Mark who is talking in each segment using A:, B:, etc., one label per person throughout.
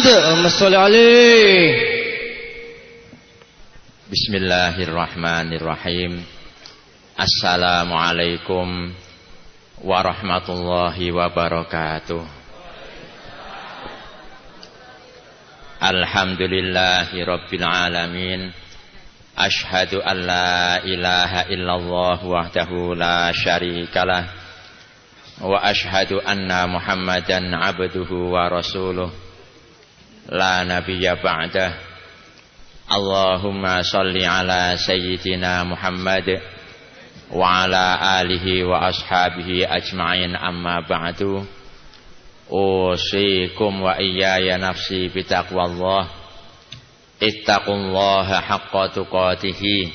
A: Muhammad Masya alaih
B: Bismillahirrahmanirrahim Assalamualaikum warahmatullahi wabarakatuh Alhamdulillahi rabbil alamin Ashhadu an la ilaha illallah wahdahu la syarikalah Wa ashhadu anna muhammadan abduhu wa rasuluh La nabiyya لا نبي بعده. اللهم صل على سيدنا محمد وعلى آله وأصحابه أجمعين. أما بعد أوصيكم وإياي نفسي بتقوى الله. اتقوا الله حق تقاته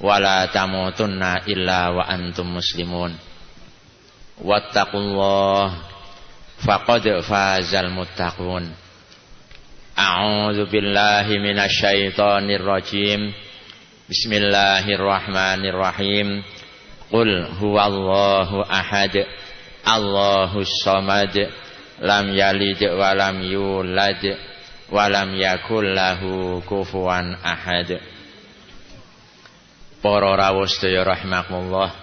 B: ولا تموتن إلا وأنتم مسلمون. واتقوا الله فقد فاز المتقون. A'udzu billahi minasy syaithanir rajim. Bismillahirrahmanirrahim. Qul huwallahu ahad. Allahus samad. Lam yalid wa lam yulad wa lam yakul lahu kufuwan ahad. Para rawuh sedaya rahimakumullah.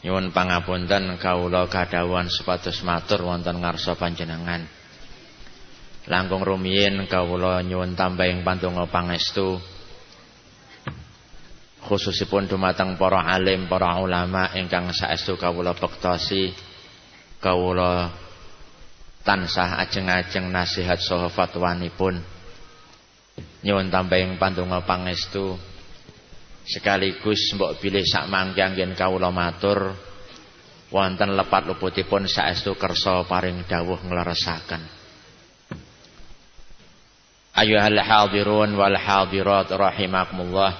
B: Nyuwun pangapunten kawula kadhawuhan supados matur wonten ngarsa panjenengan. Langkung rumiyin kawula nyuwun tambahing pantunga pangestu. Khususipun dumateng para alim, para ulama ingkang saestu kawula bektosi kawula tansah ajeng-ajeng nasihat saha fatwanipun. Nyuwun tambahing pantunga pangestu. Sekaligus mbok bilih sak mangke anggen kawula matur wonten lepat luputipun saestu kersa paring dawuh ngleresaken Ayuhal hadirun wal hadirat rahimakumullah.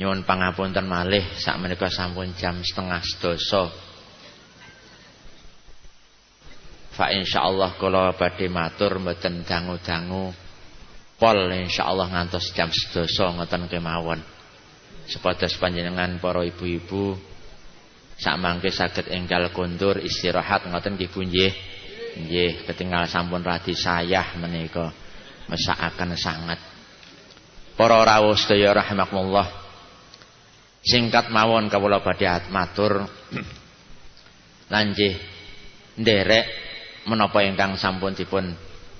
B: Nyuwun pangapunten malih sak menika sampun jam setengah sedasa. Fa insyaallah kula badhe matur mboten dangu-dangu. Pol insyaallah ngantos jam sedasa ngoten kemawon. Sepados panjenengan para ibu-ibu sak mangke saged enggal kondur istirahat ngoten nggih nggih. Nggih, ketinggal sampun radi sayah menika. Mesakaken sangat. Para rawuh sedaya rahimakumullah. Singkat mawon kawula badhe matur lanjih nderek menapa ingkang sampun dipun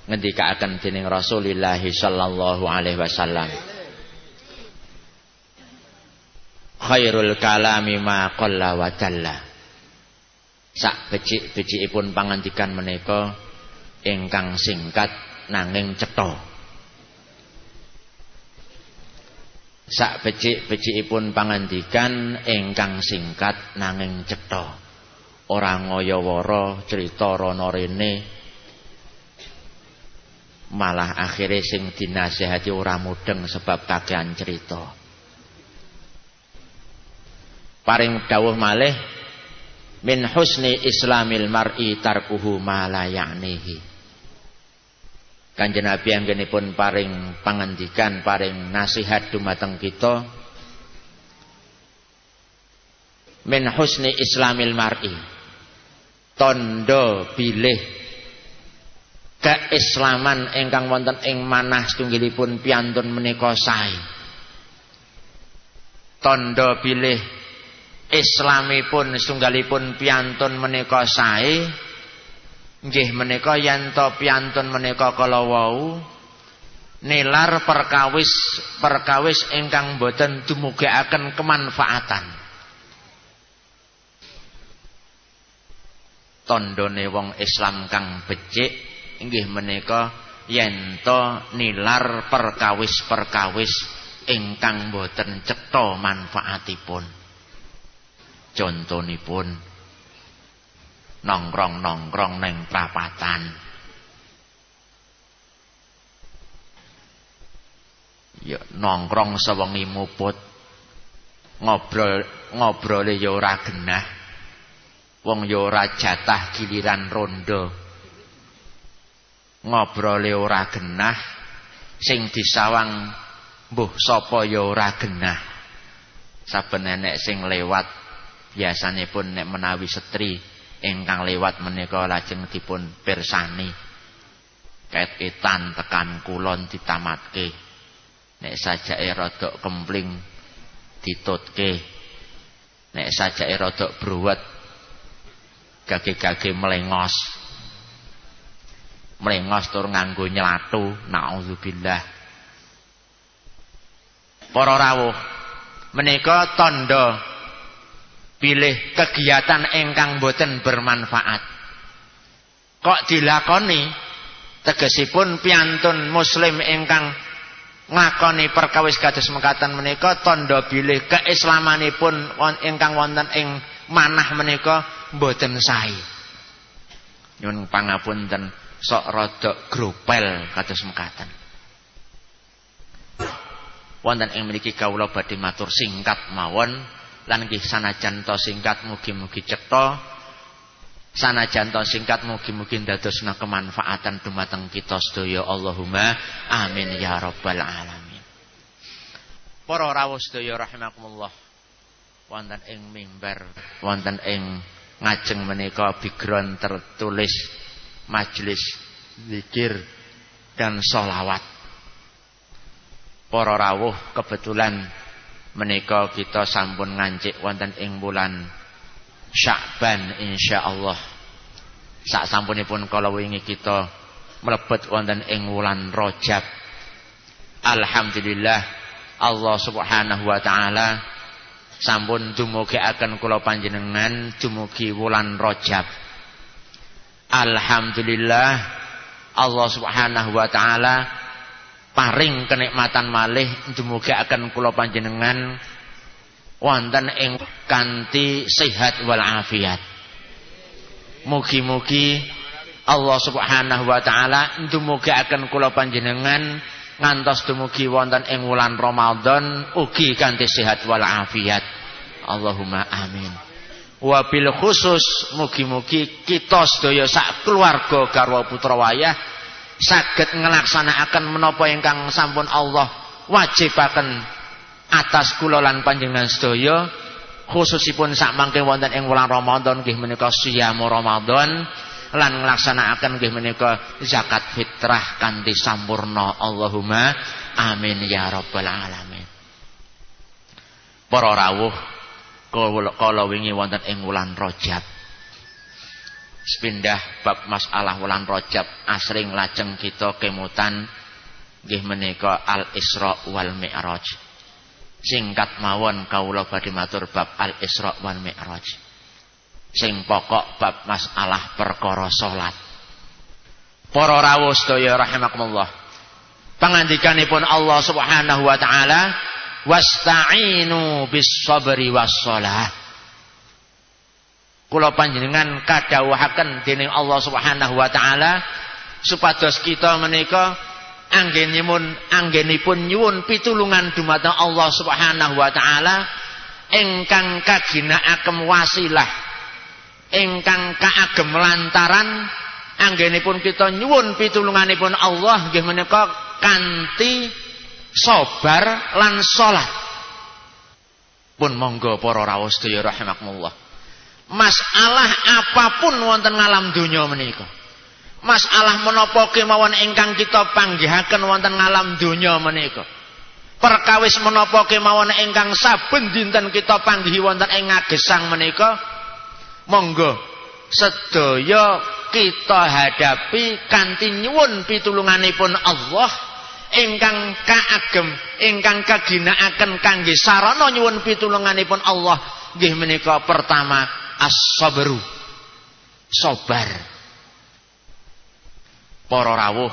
B: ngendikaaken dening Rasulullah sallallahu alaihi wasallam. Khairul kalami ma qalla wa jalla sak becik-becikipun pangandikan menika ingkang singkat nanging cetha. Sak becik-becikipun pangandikan ingkang singkat nanging cetha. Ora ngaya-wara crita rono rene. Malah akhirnya sing dinasehati ora mudeng sebab kakean cerita paring dawuh malih min husni islamil mar'i tarkuhu ma la ya'nihi. Kanjeng Nabi anggenipun paring pangandikan paring nasihat dumateng kita min husni islamil mar'i tondo bilih keislaman ingkang wonten ing manah setunggalipun piantun menika sae. Tondo bilih islamipun sunggalipun piantun menika sae nggih menika yen to piantun menika kala wau nilar perkawis perkawis ingkang boten dumugakaken kemanfaatan. Tandane wong Islam kang becik inggih menika yen to nilar perkawis-perkawis ingkang boten cetha manfaatipun Contonipun nongkrong-nongkrong neng prapatan. Ya nongkrong sewengi muput. Ngobrol ngobrole ya ora genah. Wong ya ora jatah giliran rondo. Ngobrole ora genah. Sing disawang mbuh sapa ya ora genah. Saben enek sing lewat biasanya pun nek menawi setri ingkang lewat menika lajeng dipun persani ket-ketan tekan kulon ditamatke. Nek sajake rada kempling ditutke. Nek sajake rada bruwet gage-gage melengos melengos tur nganggo nyelatu naudzubillah. Para rawuh menika tanda pilih kegiatan ingkang boten bermanfaat. Kok dilakoni? Tegesipun piantun muslim ingkang ngakoni perkawis kados mekatan menika tanda bilih keislamanipun ingkang wonten ing manah menika mboten sae. Nyun pangapunten sok rada gropel kados mekaten. Wonten ing mriki kawula badhe matur singkat mawon lan nggih sanajan to singkat mugi-mugi cetha. Sanajan to singkat mugi-mugi ndadosna kemanfaatan dumateng kita sedaya Allahumma amin ya rabbal alamin. Para rawuh sedaya rahimakumullah wonten ing mimbar wonten ing ngajeng menika background tertulis majelis zikir dan solawat para rawuh kebetulan menika kita sampun ngancik wonten ing bulan Sya'ban insyaallah. Sak sampunipun kala wingi kita mlebet wonten ing wulan Rajab. Alhamdulillah Allah Subhanahu wa taala sampun dumugikaken kula panjenengan dumugi wulan Rajab. Alhamdulillah Allah Subhanahu wa taala paring kenikmatan malih dumugikaken kula panjenengan wonten ing kanthi sehat wal afiat. Mugi-mugi Allah Subhanahu wa taala ndumugikaken kula panjenengan ngantos dumugi wonten ing wulan Ramadan ugi kanthi sehat wal afiat. Allahumma amin. Wabil khusus mugi-mugi kita sedaya sak keluarga garwa putra wayah saged nglaksanakaken menapa ingkang sampun Allah wajibaken atas kula lan panjenengan sedaya khususipun sak mangke wonten ing wulan Ramadan nggih menika siyamu Ramadan lan nglaksanakaken nggih menika zakat fitrah kanthi sampurna Allahumma amin ya rabbal alamin para rawuh kala wingi wonten ing wulan Rajab. Sepindah bab masalah wulan Rajab asring lajeng kita kemutan nggih menika Al-Isra wal Mi'raj. Singkat mawon kawula badhe matur bab Al-Isra wal Mi'raj. Sing pokok bab masalah perkara salat. Para rawuh sedaya rahimakumullah. Pangandikanipun Allah Subhanahu wa taala wasta'inu bis sabri was shalah kula panjenengan kadhawuhaken dening Allah Subhanahu wa taala supados kita menika anggenipun anggenipun nyuwun pitulungan dumateng Allah Subhanahu wa taala ingkang kaginakaken wasilah ingkang kaagem lantaran anggenipun kita nyuwun pitulunganipun Allah nggih menika kanthi sabar lan salat. Pun monggo para rawuh sedaya rahimakumullah. Masalah apa pun wonten ngalam donya menika. Masalah menapa kemawon ingkang kita panggihaken wonten ngalam donya menika. Perkawis menapa kemawon ingkang saben dinten kita panggihi wonten ing ngagesang menika. Monggo sedaya kita hadapi kanthi nyuwun pitulunganipun Allah ingkang kaagem ingkang kaginakaken kangge sarana nyuwun pitulunganipun Allah nggih menika pertama as-sabru. Sabar para rawuh.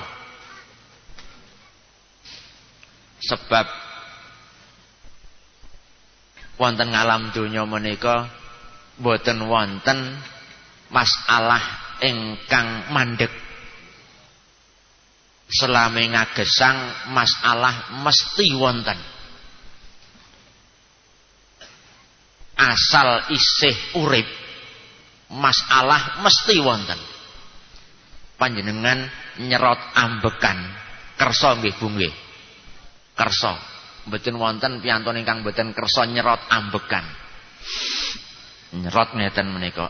B: Sebab wonten ngalam donya menika boten wonten masalah ingkang mandek selame ngagesang masalah mesti wonten asal isih urip masalah mesti wonten panjenengan nyerot ambekan kersa nggih Bu nggih kersa mboten wonten piantun ingkang mboten kersa nyerot ambekan nyerot ngeten menika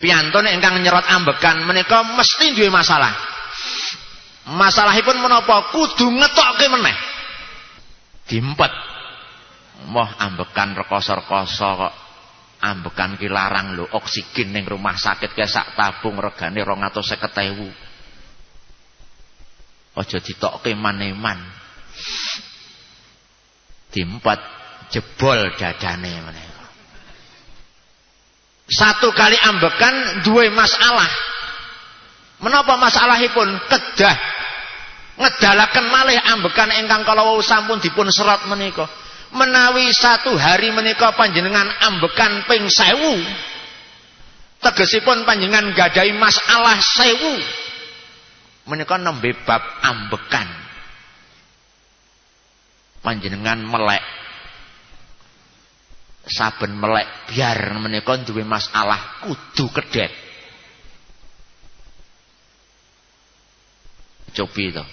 B: piyantun ingkang nyerot ambekan menika mesti duwe masalah Masalahipun menapa? Kudu ngetokke meneh. Diempet. Moh ambekan rekoso-rekoso kok. Ambekan ki larang oksigen ning rumah sakit ke sak tabung regane 250.000. Aja ditokke maneman. Diempet jebol dadane meneh. Satu kali ambekan dua masalah. Menapa masalahipun? Kedah ngedalaken malih ambekan ingkang kalau sampun dipun serat menika. Menawi satu hari menika panjenengan ambekan ping sewu. Tegesipun panjenengan gadai masalah sewu. Menika nembe bab ambekan. Panjenengan melek saben melek biar menika duwe masalah kudu kedet. Cobi to.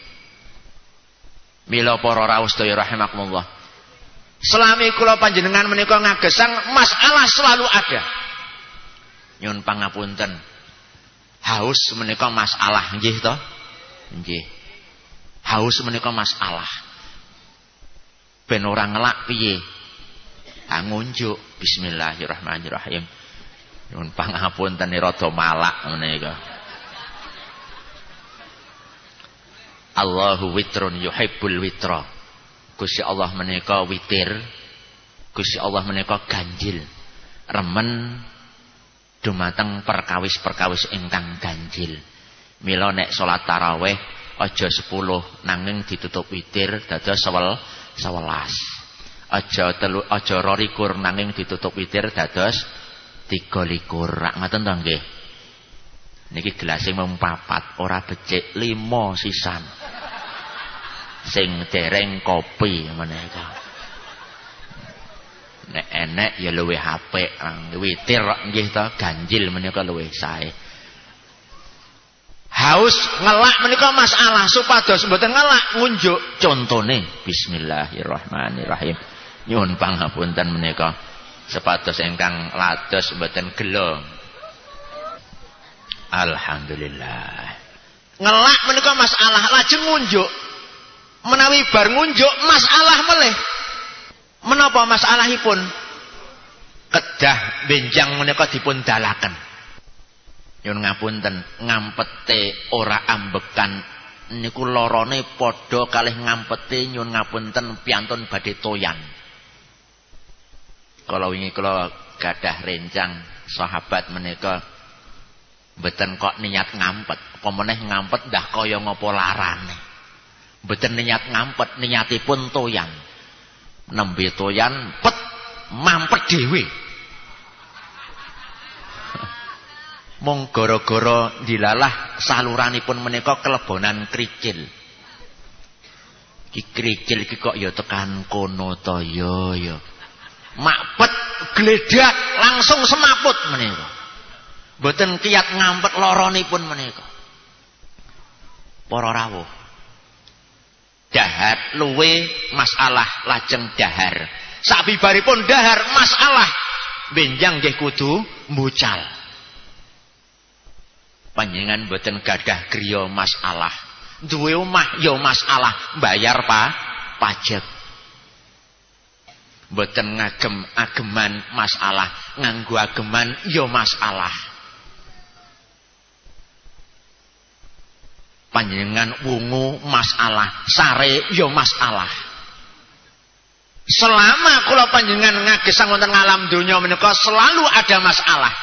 B: Mila para rawuh sedaya rahimakumullah. Selami kula panjenengan menika ngagesang masalah selalu ada. Nyun pangapunten. Haus menika masalah nggih to? Nggih. Haus menika masalah. Ben ora ngelak piye? ngunjuk bismillahirrahmanirrahim nyuwun pangapunten rada malak menika Allahu witrun yuhibbul witra Gusti Allah menika witir Gusti Allah menika ganjil. Remen dumateng perkawis-perkawis ingkang ganjil. Mila nek salat tarawih aja 10 nanging ditutup witir dados 11 aja telu aja rolikur nanging ditutup witir dados tiga likur. Rak ngoten to nggih? Niki gelas mung papat ora becik lima sisan sing dereng kopi menika nek enek ya luwih apik witir nggih to ganjil menika luwih sae. Haus ngelak menika masalah supados mboten ngelak ngunjuk contone. Bismillahirrahmanirrahim. Nyuwun pangapunten menika. Sepatus ingkang lados mboten gelo. Alhamdulillah. Ngelak menika masalah lajeng ngunjuk menawi bar ngunjuk masalah meleh. Menapa masalahipun? Kedah benjang menika dipun dalaken. Nyuwun ngapunten ngampete ora ambekan. Niku lorone padha kalih ngampete nyuwun ngapunten piantun badhe toyan. Kalau wingi kula gadah rencang sahabat menika mboten kok niat ngampet, apa meneh ngampet dah kaya ngapa larane. Mboten niat ngampet, niatipun toyan. Nembe toyan pet mampet dhewe. Mung gara-gara dilalah saluranipun menika kelebonan krikil. Ki krikil iki kok ya tekan kono to ya ya makpet gledak langsung semaput menika mboten kiat ngampet loronipun menika para rawuh dahar luwe masalah lajeng dahar. Sabibaripun dahar masalah. Benjang nggih kudu mbucal. Panjenengan mboten gadah griya masalah. Duwe omah ya masalah. Bayar pa pajak. Mboten ngagem ageman masalah, nganggo ageman ya masalah. Panjenengan wungu masalah, sare ya masalah. Selama kula panjenengan ngagesang wonten alam donya menika selalu ada masalah.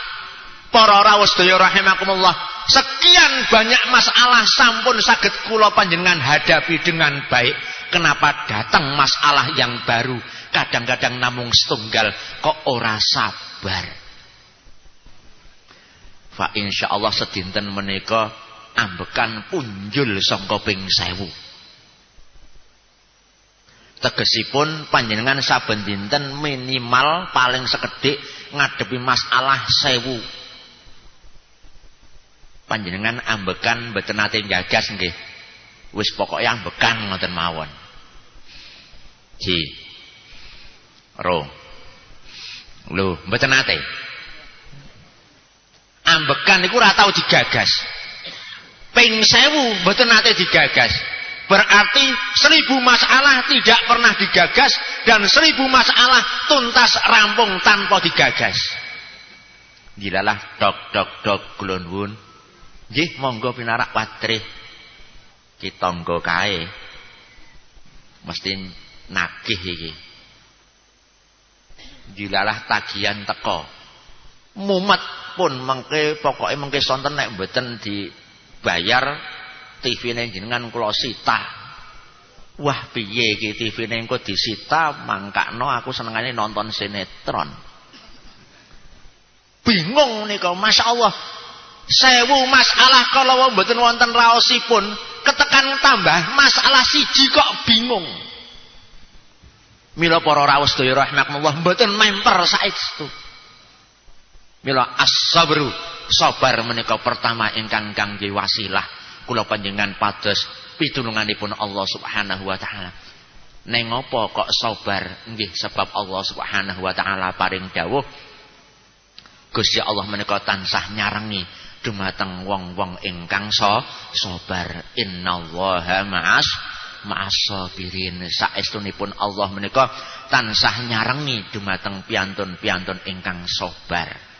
B: Para rawuh sedaya rahimakumullah, sekian banyak masalah sampun saged kula panjenengan hadapi dengan baik. Kenapa datang masalah yang baru? kadang-kadang namung setunggal kok ora sabar fa insyaallah sedinten menika ambekan punjul sangka ping 1000 tegesipun panjenengan saben dinten minimal paling sekedhik ngadepi masalah 1000 panjenengan ambekan mboten nate gagas nggih wis pokoke ambekan ngoten mawon ji Ro. Lho, mboten nate. Ambekan niku ora tau digagas. Ping sewu mboten nate digagas. Berarti seribu masalah tidak pernah digagas dan seribu masalah tuntas rampung tanpa digagas. Dilalah dok dok dok kulon wun. Nggih monggo pinarak watri. Kitangga kae. Mesti nagih iki. Dilalah tagihan teko. Mumet pun mengke pokoke mengke sonten nek mboten dibayar TV-ne jenengan kula sita. Wah piye iki TV-ne engko disita mangkakno aku senengane nonton sinetron. Bingung nika masyaallah. Sewu masalah kalau mboten wonten raosipun ketekan tambah masalah siji kok bingung. Mila para rawuh sedaya rahimakumullah mboten memper saestu. Mila as-sabru sabar menika pertama ingkang kangge wasilah kula panjenengan pados pitulunganipun Allah Subhanahu wa taala. Neng apa kok sabar? Nggih sebab Allah Subhanahu wa taala paring dawuh Gusti Allah menika tansah nyarengi dumateng wong-wong ingkang so sabar. Innallaha ma'as ma'as sabirin. Saestunipun Allah menika tansah nyarengi dumateng piantun-piantun ingkang sabar.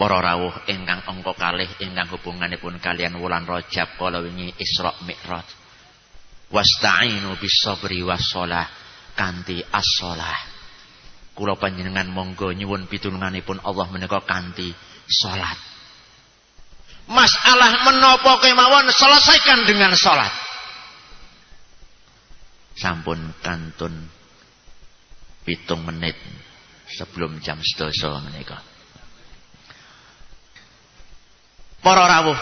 B: Para rawuh ingkang angka kalih ingkang hubunganipun kalian wulan Rajab kala wingi Isra Mi'raj. Wasta'inu bis-sabri was-shalah kanthi as-shalah. Kula panjenengan monggo nyuwun pitulunganipun Allah menika kanthi salat. Masalah menapa kemawon selesaikan dengan salat. Sampun kantun pitung menit sebelum jam sedasa menika. Para rawuh.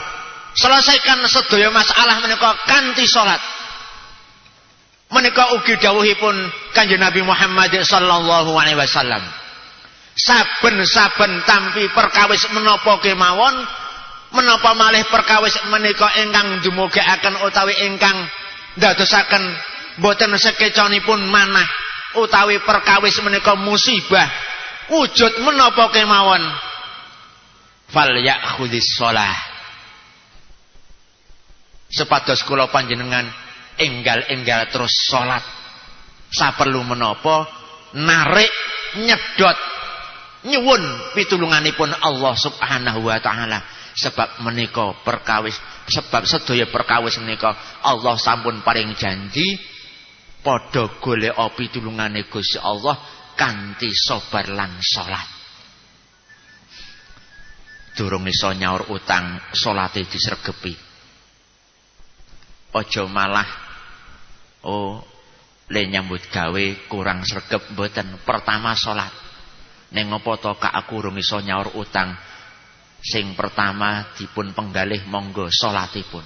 B: Selesaikan sedaya masalah menika kanthi salat. Menika ugi dawuhipun Kanjeng Nabi Muhammad sallallahu alaihi wasallam. Saben-saben tampi perkawis menapa kemawon menapa malih perkawis menika ingkang dumugakaken utawi ingkang dadosaken boten sekecanipun manah utawi perkawis menika musibah. Wujud menapa kemawon fal ya'khudhis shalah sepados kula panjenengan enggal-enggal terus salat saperlu menapa? Narik nyedot nyuwun pitulunganipun Allah Subhanahu wa taala. Sebab menika perkawis sebab sedaya perkawis menika Allah sampun paring janji padha golek pitulungane Gusti Allah kanthi sabar lan salat durung iso nyaur utang salate disregepi. Aja malah oh le nyambut gawe kurang sregep mboten. Pertama salat. Ning apa to kak? Aku urung iso nyaur utang. Sing pertama dipun penggalih monggo salatipun.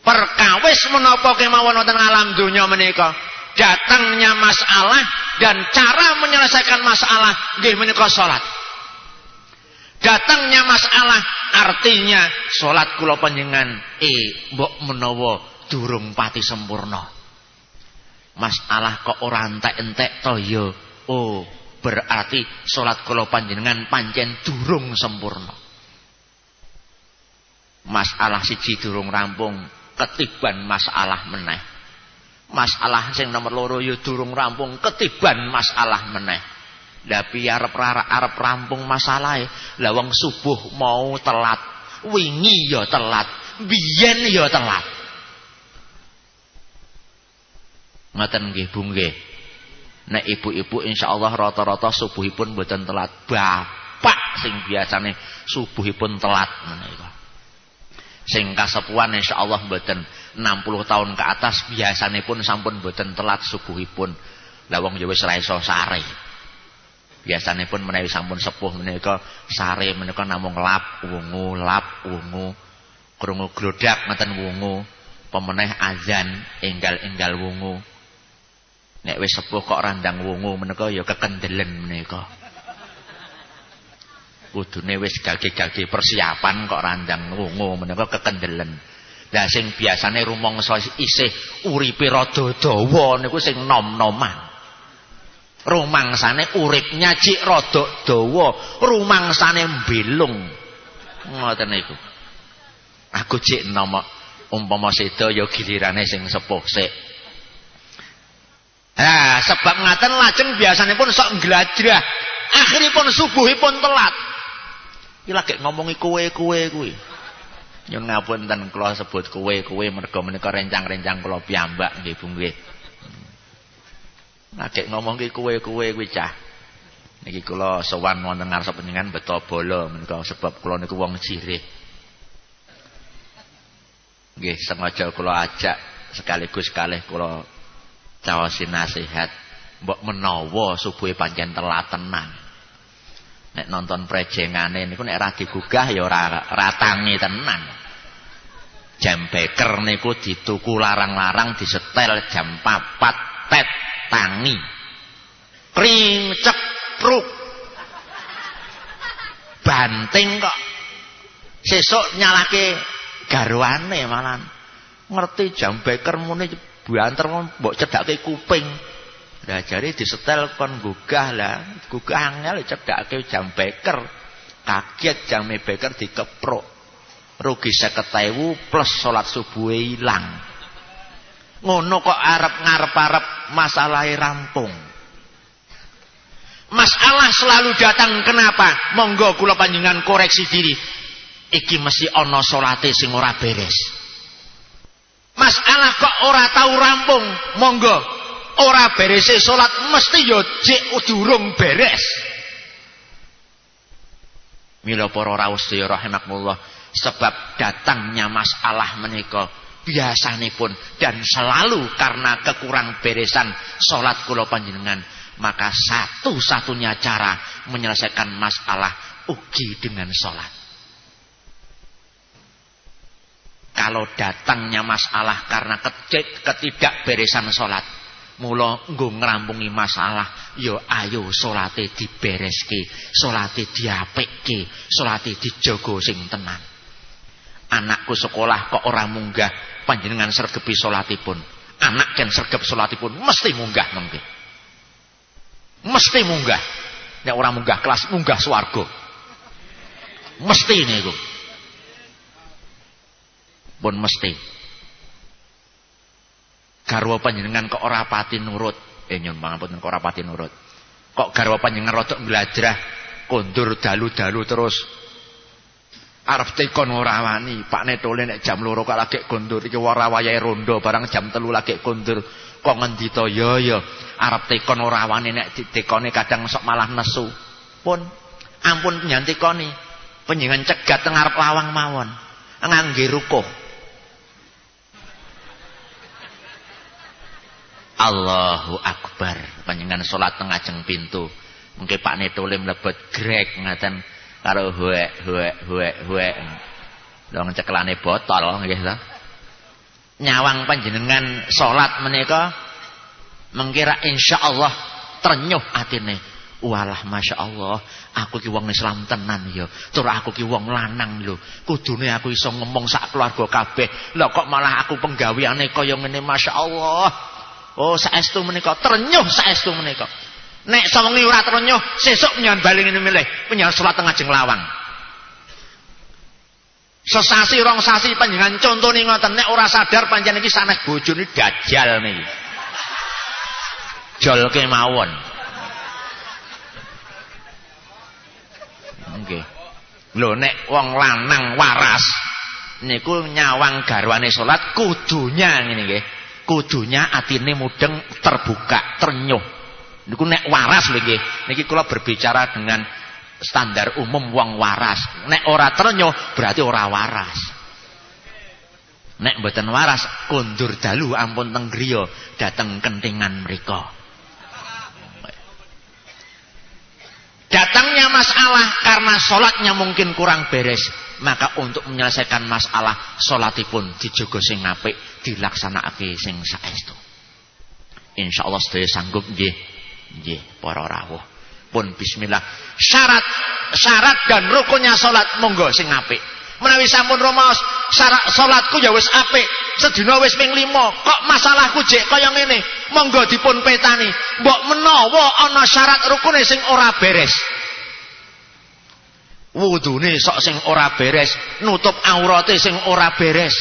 B: Perkawis menapa kemawon wonten alam donya menika? Datangnya masalah dan cara menyelesaikan masalah nggih menika salat datangnya masalah artinya sholat kula panjenengan eh mbok menawa durung pati sempurna. Masalah kok ora entek-entek to ya? Oh berarti sholat kula panjenengan pancen durung sempurna. Masalah siji durung rampung ketiban masalah meneh. Masalah sing nomor loro ya durung rampung ketiban masalah meneh Tapi arep arep rampung masalahe. Lah wong subuh mau telat, wingi ya telat, biyen ya telat. Ngoten nggih, Bu nggih. Nek ibu-ibu insyaallah rata-rata subuhipun mboten telat. Bapak sing biasane subuhipun telat menika. Sing kasepuhan insyaallah mboten 60 tahun ke atas biasane pun sampun mboten telat subuhipun. Lah wong ya wis ra iso sare. Biasanya pun menawi sampun sepuh menika sare menika namung lap wungu lap wungu. Krungu glodak ngeten wungu pemeneh azan enggal-enggal wungu. Nek wis sepuh kok randang wungu menika ya kekendelen menika. Kudune wis gage-gage persiapan kok randang wungu menika kekendelen. Lah sing biasane rumangsa isih uripe rada dawa niku sing nom-noman rumangsane urip nyajik rada dawa rumangsane mbelung ngoten niku aku cek nama umpama sedo ya gilirane sing sepuh sik Nah, sebab ngaten lajeng biasanya pun sok nglajrah. Akhiripun subuhipun telat. Iki lagi ngomongi kue-kue kuwi. Nyun ngapunten kula sebut kue-kue mergo menika rencang-rencang kula piyambak nggih Bu. Lagi ngomongke kue-kue kuwi cah. Niki kula sowan wonten ngarsa panjenengan beto bola menika sebab kula niku wong sirih. Nggih sengaja kula ajak sekaligus kalih kula caosin nasihat mbok menawa subuhe pancen telat tenan nek nonton prejengane niku nek ora digugah ya ora ratangi tenan jam beker niku dituku larang-larang disetel jam 4 tet tangi kring cepruk banting kok sesuk nyalake garwane malan ngerti jam beker muni banter mbok cedhake kuping. Lah jare disetel kon gugah lah, gugah angel cedhake jam beker. Kaget jam beker dikepruk. Rugi 50.000 plus salat subuh ilang. Ngono kok arep ngarep-arep masalah rampung. Masalah selalu datang kenapa? Monggo kula panjenengan koreksi diri. Iki mesti ana salate sing ora beres. Masalah kok ora tahu rampung, monggo. Ora beres salat mesti yo ya jek durung beres. Mila para rawuh sedaya rahimakumullah, sebab datangnya masalah menika biasanipun dan selalu karena kekurang beresan salat kula panjenengan, maka satu-satunya cara menyelesaikan masalah ugi dengan salat. kalau datangnya masalah karena ketidakberesan sholat mula nggo ngrampungi masalah ya ayo salate dibereske salate diapikke salate dijogo sing tenang anakku sekolah kok ora munggah panjenengan sergepi salatipun anak kan sergep salatipun mesti munggah mengke. Mesti munggah. Nek ora munggah kelas munggah swarga. Mesti niku pun mesti. Garwa panjenengan kok ora pati nurut? Eh nyun pangapunten kok ora pati nurut. Kok garwa panjenengan rodok glajrah kondur dalu-dalu terus arep tekon ora wani. Pak Netole nek jam loro kok lagi kondur iki ora wayahe rondo barang jam telu lagi kondur kok ngendi to? Ya ya. Arep tekon ora wani nek kadang sok malah nesu. Pun ampun nyantikoni panjenengan cegat teng arep lawang mawon. Ngangge rukuh. Allahu Akbar. Panjenengan salat teng ajeng pintu. Mungkin Pak Netole mlebet grek ngaten karo huek huek huek huek dong cekelane botol nggih ta nyawang panjenengan salat menika mengkira insyaallah ternyuh atine. Walah masya Allah aku ki wong Islam tenan ya. Tur aku ki wong lanang lho kudune aku iso ngomong sak keluarga kabeh. Lho kok malah aku penggaweane kaya ngene masya Allah Oh saestu menika ternyuh saestu menika. Nek sawengi ora ternyuh sesuk menyang baling ini milih penyang salat tengah jeng lawang. Sesasi rong sasi panjenengan contone ngoten nek ora sadar panjenengan iki sanes bojone dajal niki. Jol kemawon. Nggih. Lho nek wong lanang waras niku nyawang garwane salat kudunya ngene nggih kudunya atine mudeng terbuka ternyuh niku nek waras lho nggih. Niki kula berbicara dengan standar umum wong waras. Nek ora ternyuh berarti ora waras. Nek mboten waras kondur dalu ampun teng griya dateng kentingan mereka datangnya masalah karena sholatnya mungkin kurang beres maka untuk menyelesaikan masalah sholatipun dijogo sing apik dilaksanakake sing saestu. Insyaallah sedaya sanggup nggih nggih para rawuh. Pun bismillah. Syarat syarat dan rukunnya salat monggo sing apik. Menawi sampun romaos syarat salatku ya wis apik. Sedina wis ping 5 kok masalahku jek kaya ngene? Monggo dipun petani. Mbok menawa ana syarat rukune sing ora beres. Wudune sok sing ora beres, nutup aurate sing ora beres.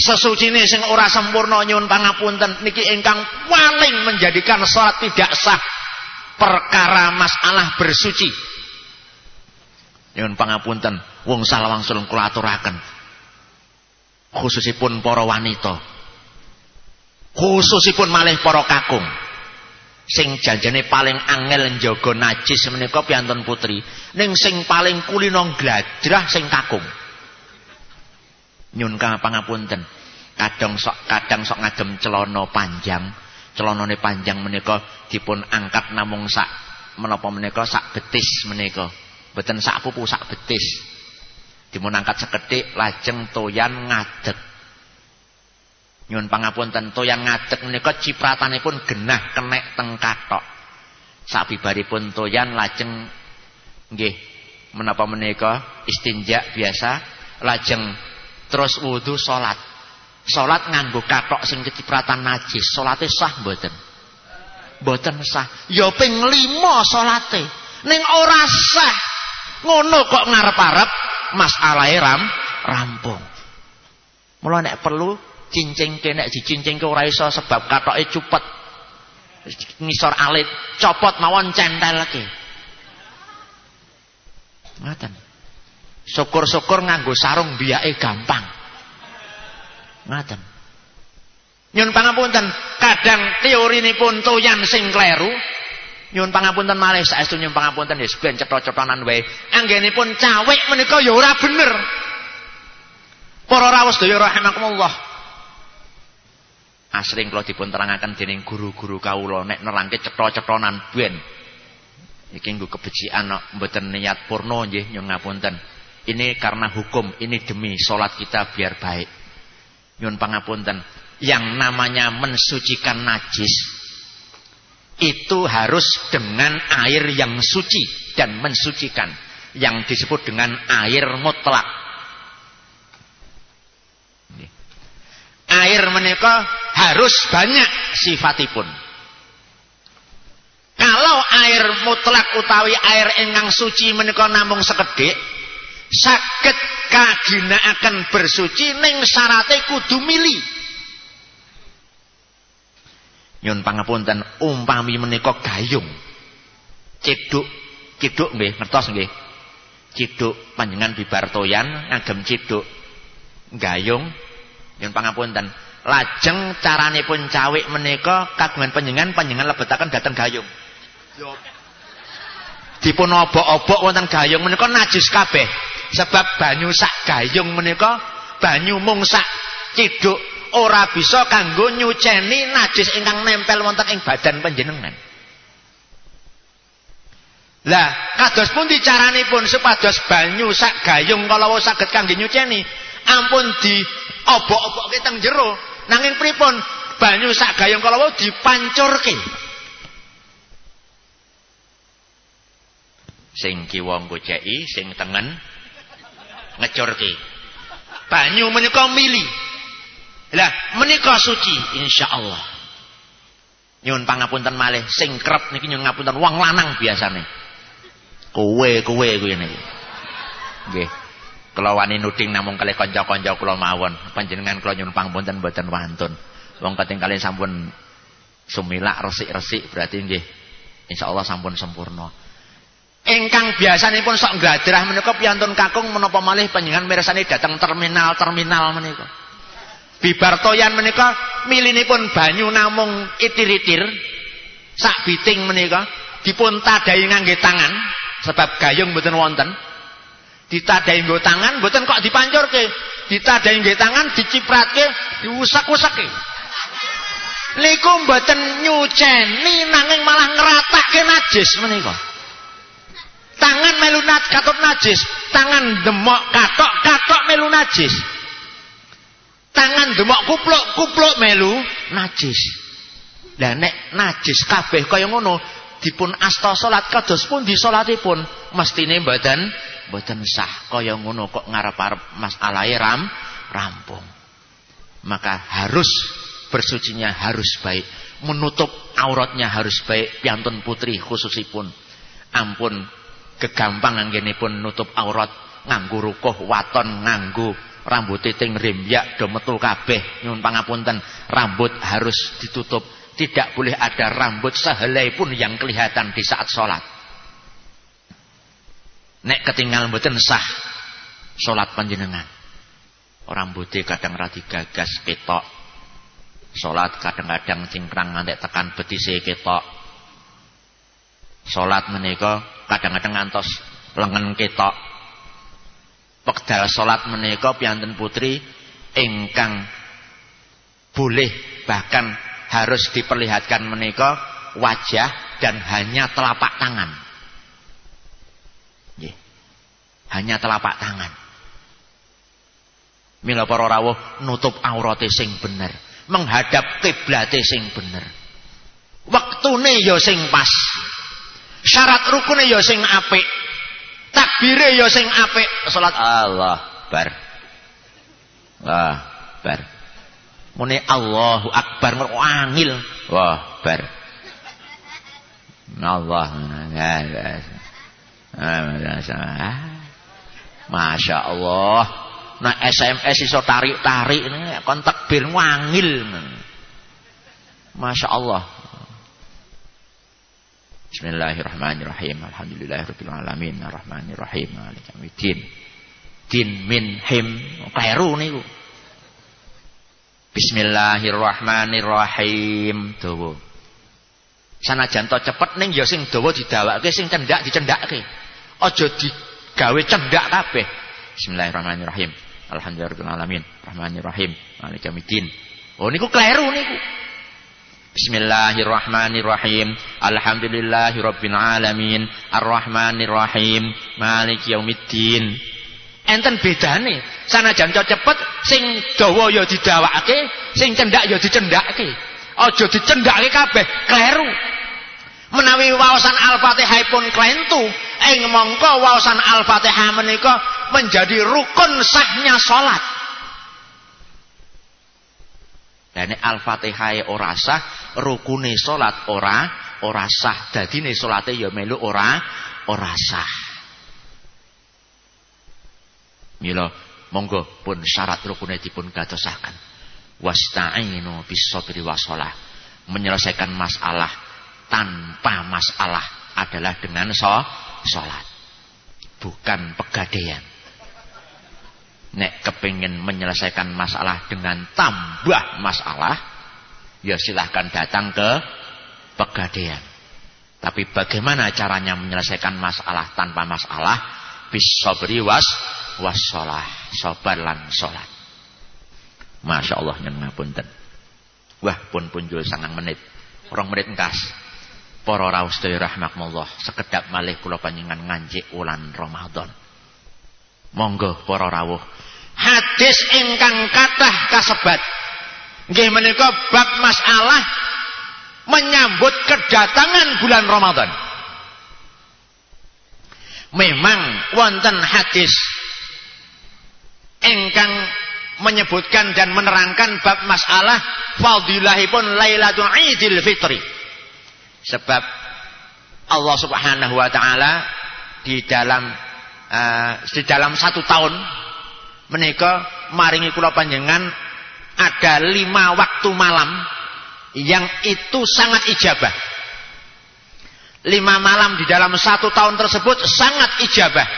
B: Sesucine sing ora sempurna nyuwun pangapunten niki ingkang paling menjadikan salat tidak sah perkara masalah bersuci. Nyuwun pangapunten, wong salah wangsul kula aturaken. Khususipun para wanita. Khususipun malih para kakung sing janjane paling angel njaga najis menika piantun putri ning sing paling kulino gladrah sing kakung nyun pangapunten kadang sok kadang sok ngagem celana panjang. Celanane panjang menika dipun angkat namung sak menapa menika? Sak betis menika. Mboten sak pupu sak betis. Dipun angkat sekedhik lajeng toyan ngadeg. Nyun pangapunten toyan ngadeg menika cipratanipun genah kenek teng kathok. Sabibaripun toyan lajeng nggih menapa menika? Istinja biasa lajeng terus wudu salat salat nganggo kathok sing kecipratan najis salate sah mboten? Mboten sah. Ya ping 5 salate ning ora sah. Ngono kok ngarep-arep masalahe ram rampung. Mula nek perlu cincing nek dicincingke ora iso sebab katoke cupet. Ngisor alit copot mawon centelke. Ngoten syukur-syukur nganggo sarung biyake gampang. Ngoten. Nyun pangapunten kadang teori ini pun toyan sing kleru nyun pangapunten malih saestu nyun pangapunten ya ben cetha-cethanan wae. Anggenipun cawek menika ya ora bener. Para rawuh sedaya rahimakumullah. Asring kula dipun terangaken dening guru-guru kawula nek nerangke cetha-cethonan ben iki nggo kebecikan mboten niat purno nggih nyuwun ngapunten ini karena hukum ini demi salat kita biar baik. Nyuwun pangapunten yang namanya mensucikan najis itu harus dengan air yang suci dan mensucikan yang disebut dengan air mutlak. Air menika harus banyak sifatipun. Kalau air mutlak utawi air ingkang suci menika namung sekedhik, saged kaginakaken bersuci ning syarate kudu mili. Nyun pangapunten umpami menika gayung. Ciduk, ciduk nggih, ngertos nggih. Ciduk panjenengan bibar toyan ngagem ciduk gayung Nyun pangapunten. Lajeng caranipun cawik menika kagungan panjenengan panjenengan lebetaken dateng gayung. Dipun obok-obok wonten gayung menika najis kabeh. Sebab banyu sak gayung menika banyu mung sak ciduk ora bisa kanggo nyuceni najis ingkang nempel wonten ing badan panjenengan. Lah, kados pundi caranipun supados banyu sak gayung kalau saged kangge nyuceni? Ampun di obok-obok kita jero nanging pripun banyu sak gayung kalau dipancurke sing kiwa goceki sing tengen ngecurke. Banyu menika mili. Lah menika suci insyaallah. Nyuwun pangapunten malih. Sing kerep niki nyuwun ngapunten wong lanang biasane. Kowe kowe kuwi niki nggih. Kula wani nuding namung kalih kanca-kanca kula mawon. Panjenengan kula nyuwun pangapunten mboten wantun. Wong ketinggalin sampun sumilak resik-resik berarti nggih. Insyaallah sampun sempurna. Ingkang biasanipun sok nggadrah menika piyantun kakung menapa malih panjenengan mirsani dateng terminal-terminal menika. Bibar toyan menika milinipun banyu namung itir-itir sak biting menika dipun tadahi ngangge tangan sebab gayung mboten wonten. Ditadai nggo tangan mboten kok dipancurke. Ditadai nggo tangan dicipratke diusak-usake niku mboten nyuceni nanging malah ngratake najis menika tangan melu katok najis. Tangan demok katok katok melu najis. Tangan demok kupluk kupluk melu najis. Lah nek najis kabeh kaya ngono dipun asta salat kados pun di salatipun mestine mboten boten sah kaya ngono kok ngarep-arep masalahe ram rampung. Maka harus bersucinya harus baik menutup auratnya harus baik piantun putri khususipun. Ampun gegampang pun nutup aurat nganggo rukuh waton nganggo rambut ting rimyak do metu kabeh nyuwun pangapunten. Rambut harus ditutup. Tidak boleh ada rambut sehelai pun yang kelihatan di saat sholat. Nek ketinggal mboten sah sholat panjenengan. Rambutnya kadang radi gagas ketok. Sholat kadang-kadang cingkrang ngantek tekan betise ketok sholat menika kadang-kadang ngantos lengan ketok Pekdal salat menika piyanten putri ingkang boleh bahkan harus diperlihatkan menika wajah dan hanya telapak tangan. Nggih. Hanya telapak tangan. Mila para rawuh nutup aurate sing bener, menghadap kiblate sing bener. Wektune ya sing pas. Syarat rukune ya sing apik. Takbire ya sing apik. Salat Allah bar. Wah bar. Muni Allahu akbar angil. Wah bar. Allah. Masya Allah. Nah SMS iso tarik-tarik kon takbir wangil Masya Allah Bismillahirrahmanirrahim. Alhamdulillahirabbil alamin. Arrahmanirrahim. Maliki. Din min him keliru niku. Bismillahirrahmanirrahim. Dawa. Sanajan to cepet ning ya sing dawa didawake sing cendak dicendake. Aja digawe cendak kabeh. Bismillahirrahmanirrahim. Alhamdulillahirabbil alamin. Rahmanirrahim. Maliki. Oh niku keliru niku. Bismillahirrahmanirrahim. Alhamdulillahirabbil alamin. Arrahmanirrahim. Maliki yaumiddin. Enten bedane. Sanajan cepet sing dawa ya didawake, sing cendak ya dicendake. Aja dicendake kabeh, kleru. Menawi waosan Al-Fatihah pun klentu, ing mongko waosan Al-Fatihah menika menjadi rukun sahnya salat. Dan Al-Fatihah ora sah, rukune salat ora ora sah. Dadine salate ya melu ora ora sah. Mila monggo pun syarat rukune dipun gadosaken. Wasta'inu bis-sabri wasalah. Menyelesaikan masalah tanpa masalah adalah dengan so, salat. Bukan pegadaian nek kepingin menyelesaikan masalah dengan tambah masalah ya silahkan datang ke pegadaian. Tapi bagaimana caranya menyelesaikan masalah tanpa masalah? Bisobri was wassalah sabar lan salat Masya Allah yang ngapunten. Wah pun punjul sangang menit. Orang menit engkas para sedaya rahmatullah sekedap malih kula panjenengan nganjik ulan Ramadan Monggo para rawuh. Hadis ingkang kathah kasebat nggih menika bab masalah menyambut kedatangan bulan Ramadan. Memang wonten hadis ingkang menyebutkan dan menerangkan bab masalah fadilahipun Lailatul Idul Fitri. Sebab Allah Subhanahu wa taala di dalam uh, di dalam satu tahun menika maringi kula panjenengan ada lima waktu malam yang itu sangat ijabah. Lima malam di dalam satu tahun tersebut sangat ijabah.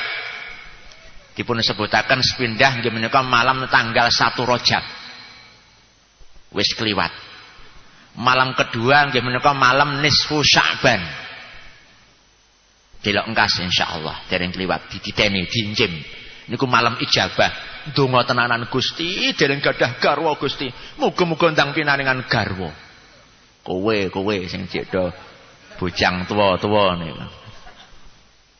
B: Dipun sebutakan sepindah menika malam tanggal satu Rojab. Wis keliwat. Malam kedua menika malam nisfu Sya'ban. Delok engkas insyaallah dereng kliwat dititeni diincim. Niku malam ijabah. Donga tenanan Gusti dereng gadah garwa Gusti. Muga-muga ndang pinaringan garwa. Kowe kowe sing cedha bujang tuwa-tuwa niku.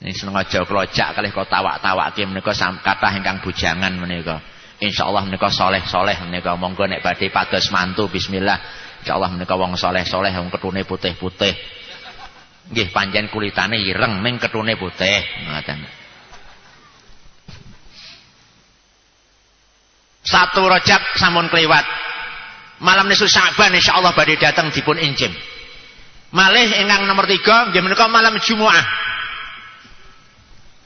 B: Ini seneng aja kelojak kalih kok tawak-tawake menika kathah ingkang bujangan menika. Insyaallah menika soleh-soleh menika monggo nek badhe pados mantu bismillah. Insyaallah menika wong soleh-soleh wong ketune putih-putih. Nggih panjen kulitane ireng ning ketune putih. Satu Rajab sampun kliwat. Malam nisu Sa'ban insyaallah badhe datang dipun incim. Malih ingkang nomor tiga nggih menika malam Jumat.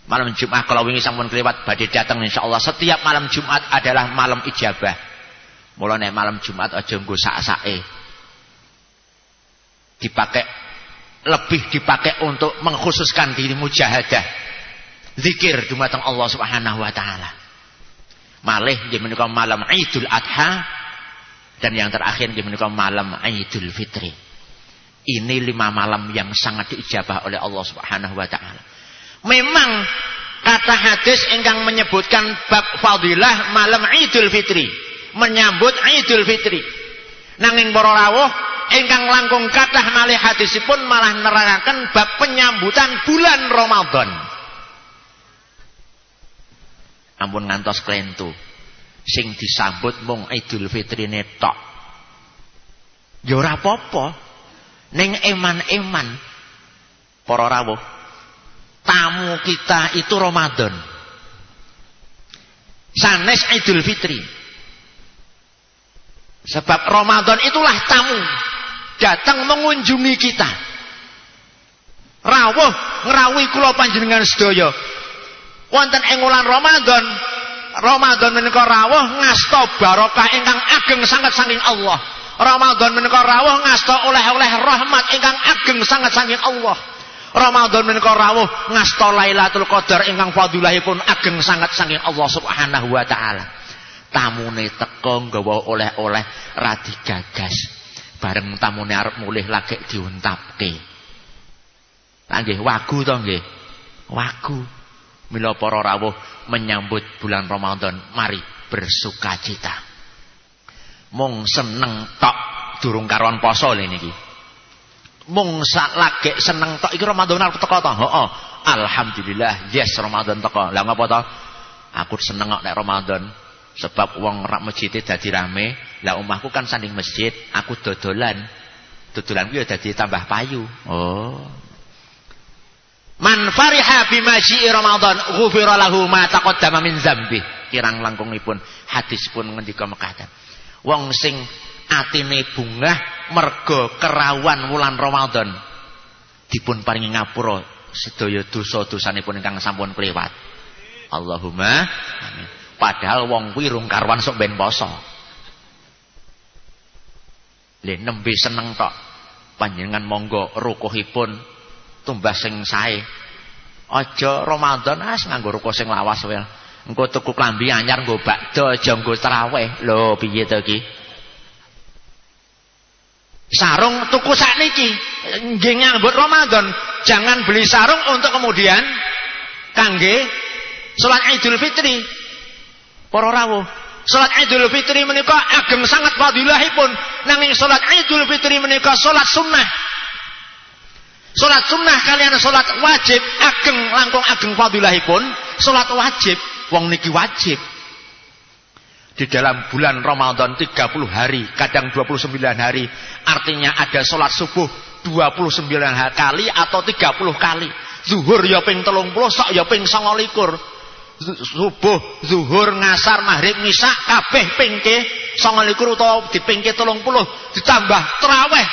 B: Malam Jumat kalau wingi sampun kelewat badhe dateng insyaallah. Setiap malam Jumat adalah malam ijabah. Mulane malam Jumat aja nggo sak-sake. Dipakai lebih dipakai untuk mengkhususkan diri mujahadah. Zikir dumateng Allah Subhanahu wa taala. Malih di menika malam Idul Adha dan yang terakhir di menika malam Idul Fitri. Ini lima malam yang sangat diijabah oleh Allah Subhanahu wa taala. Memang kata hadis ingkang menyebutkan bab fadilah malam Idul Fitri, menyambut Idul Fitri. Nanging para rawuh ingkang langkung kathah malih hadisipun malah nerangkan bab penyambutan bulan Ramadan. Ampun ngantos klentu. Sing disambut mung Idul Fitri tok. Ya ora apa-apa. Ning eman-eman para rawuh tamu kita itu Ramadan. Sanes Idul Fitri. Sebab Ramadan itulah tamu datang mengunjungi kita. Rawuh ngrawuhi kula panjenengan sedaya. Wonten ing wulan Ramadan, Ramadan menika rawuh ngasta barokah ingkang ageng sangat saking Allah. Ramadan menika rawuh ngasta oleh-oleh rahmat ingkang ageng sangat saking Allah. Ramadan menika rawuh ngasta Lailatul Qadar ingkang fadilahipun ageng sangat saking Allah Subhanahu wa taala. Tamune teka nggawa oleh-oleh radi gagas. Bareng tamune arep mulih lagi diuntapke. Lah nggih wagu to nggih. Wagu. Mila para rawuh menyambut bulan Ramadan, mari bersukacita. Mung seneng tok durung karuan poso niki mung sak lagi seneng tok iki Ramadan arep teko to alhamdulillah yes Ramadan teko lah ngapa to aku seneng kok nek Ramadan sebab wong rak masjid dadi rame lah omahku kan sanding masjid aku dodolan. Dodolan ya dadi tambah payu. Oh. Man fariha bima syi'i Ramadan ghufira lahu ma taqaddama min zambi. Kirang langkungipun hadis pun ngendika mekaten. Wong sing atine bungah mergo kerawan wulan Ramadan dipun paringi ngapura sedaya dosa-dosanipun ingkang sampun kliwat. Allahumma amin padahal wong kuwi rung karwan sok ben poso. Le nembe seneng tok. Panjenengan monggo rukuhipun tumbas sing sae. Aja Ramadan as nganggo rukuh sing lawas wae engko tuku klambi anyar nggo bakdo aja nggo traweh. Lho piye to iki? Sarung tuku sakniki nggih nyambut Ramadan. Jangan beli sarung untuk kemudian kangge salat Idul Fitri. Para rawuh, salat Idul Fitri menika ageng sangat fadilahipun. Nanging salat Idul Fitri menika salat sunnah. Salat sunnah kalian salat wajib ageng langkung ageng fadilahipun. Salat wajib wong niki wajib di dalam bulan Ramadan 30 hari, kadang 29 hari. Artinya ada sholat subuh 29 kali atau 30 kali. Zuhur ya ping 30, sok ya ping 29. Subuh, zuhur, ngasar, maghrib, misa kabeh ping ke 29 utawa dipingke 30 ditambah terawih.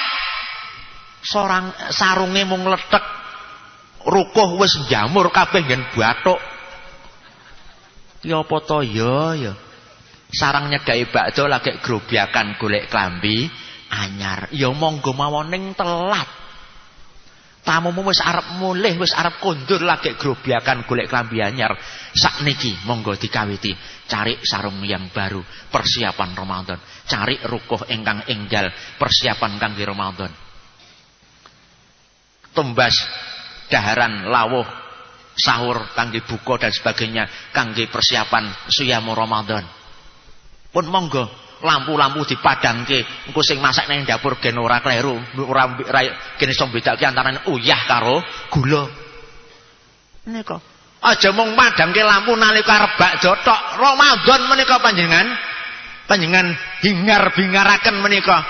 B: Seorang sarunge mung letek rukuh wis jamur kabeh nggen bathuk. Ya apa to ya ya sarang nyedai bakdo lagi grobyakan golek klambi anyar ya monggo mawon ning telat tamumu wis arep mulih wis arep kondur lagi grobyakan golek klambi anyar. Sakniki monggo dikawiti. Cari sarung yang baru persiapan Ramadan. Cari rukuh ingkang enggal persiapan kangge Ramadan. Tumbas daharan lawuh sahur kangge buka dan sebagainya kangge persiapan suyamu Ramadan. Pun monggo lampu-lampu dipadangke engko sing masak nang dapur gen ora kleru ora kene iso bedake antarané uyah karo gula. Menika. Aja mung madangke lampu nalika arep bakdo tok Ramadan menika panjenengan? Panjenengan hingar-bingaraken menika.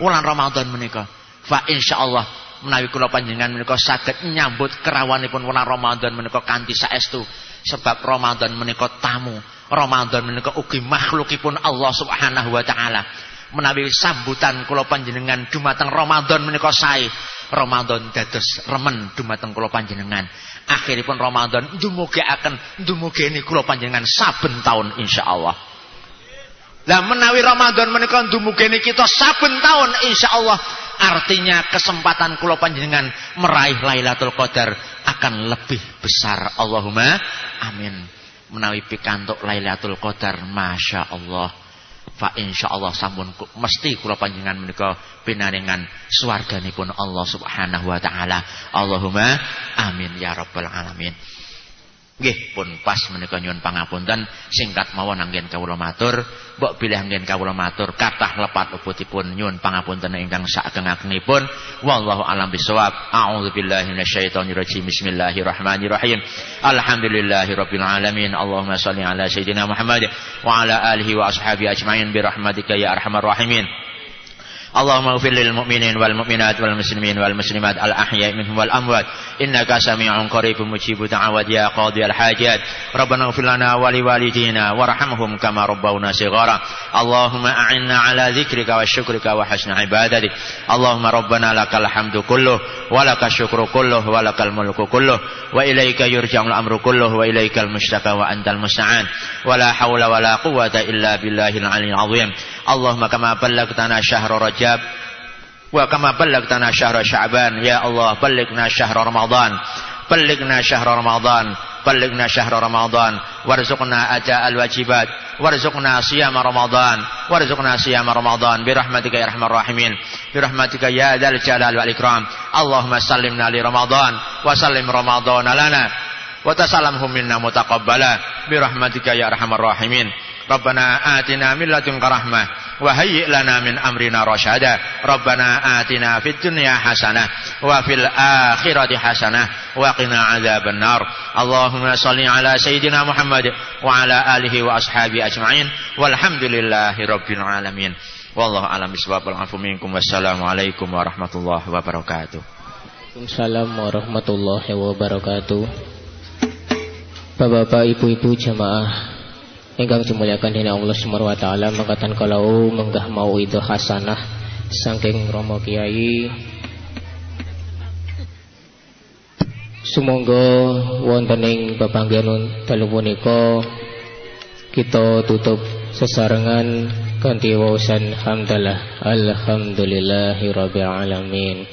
B: Wulan Ramadan menika. Fa insyaallah menawi kula panjenengan menika saged nyambut kerawanipun wulan Ramadan menika kanthi saestu sebab Ramadan menika tamu Ramadan menika ugi makhlukipun Allah Subhanahu wa taala. Menawi sambutan kula panjenengan dumateng Ramadan menika sae, Ramadan dados remen dumateng kula panjenengan. Akhiripun Ramadan ndumugakaken ndumugeni kula panjenengan saben taun insyaallah. Lah menawi Ramadan menika ndumugeni kita saben taun insyaallah artinya kesempatan kula panjenengan meraih Lailatul Qadar akan lebih besar. Allahumma amin. Menawi pikantuk Lailatul Qadar Masya Allah fa insyaallah sampun mesti kula panjenengan menika pinaringan swarganipun Allah Subhanahu wa taala. Allahumma amin ya rabbal alamin. Nggih pun pas menika nyuwun pangapunten singkat mawon anggen kawula matur. Mbok bilih anggen kawula matur kathah lepat luputipun nyuwun pangapunten ingkang sakageng-agengipun wallahu alam bisawab a'udzubillahi minasyaitonir rajim bismillahirrahmanirrahim. Alhamdulillahirabbil alamin. Allahumma shalli ala sayidina muhammad wa ala alihi wa ashabi ajmain birahmatika ya arhamar rahimin اللهم اغفر للمؤمنين والمؤمنات والمسلمين والمسلمات الأحياء منهم والأموات إنك سميع قريب مجيب دعوات يا قاضي الحاجات ربنا اغفر لنا ولوالدينا وارحمهم كما ربونا صغارا اللهم أعنا على ذكرك وشكرك وحسن عبادتك اللهم ربنا لك الحمد كله ولك الشكر كله ولك الملك كله وإليك يرجع الأمر كله وإليك المشتكى وأنت المستعان ولا حول ولا قوة إلا بالله العلي العظيم اللهم كما بلغتنا شهر رجب وكما بلغتنا شهر شعبان يا الله بلغنا شهر رمضان بلغنا شهر رمضان بلغنا شهر رمضان وارزقنا أداء الواجبات وارزقنا صيام رمضان وارزقنا صيام رمضان برحمتك يا ارحم الراحمين برحمتك يا ذا الجلال والإكرام اللهم سلمنا لرمضان وسلم رمضان لنا وتسلمه منا متقبلا برحمتك يا Rabbana atina min ladunka rahmah wa hayyi' lana min amrina rasyada. Rabbana atina fid dunya hasanah wa fil akhirati hasanah wa qina adzabannar. Allahumma shalli ala sayidina Muhammad wa ala alihi wa ashabi ajma'in. Walhamdulillahi rabbil alamin. Wallahu a'lam bishawab. Afu minkum wassalamualaikum warahmatullahi wabarakatuh.
A: Assalamualaikum warahmatullahi wabarakatuh. Bapak-bapak, ibu-ibu jamaah Engkang dimuliakan dina Allah Subhanahu wa taala. Mengatakan kalau menggah mau itu hasanah saking Romo Kiai. Sumangga wonten ing pepanggenan dalu punika kita tutup sesarengan kanthi wausan hamdalah. Alhamdulillahirabbil alamin.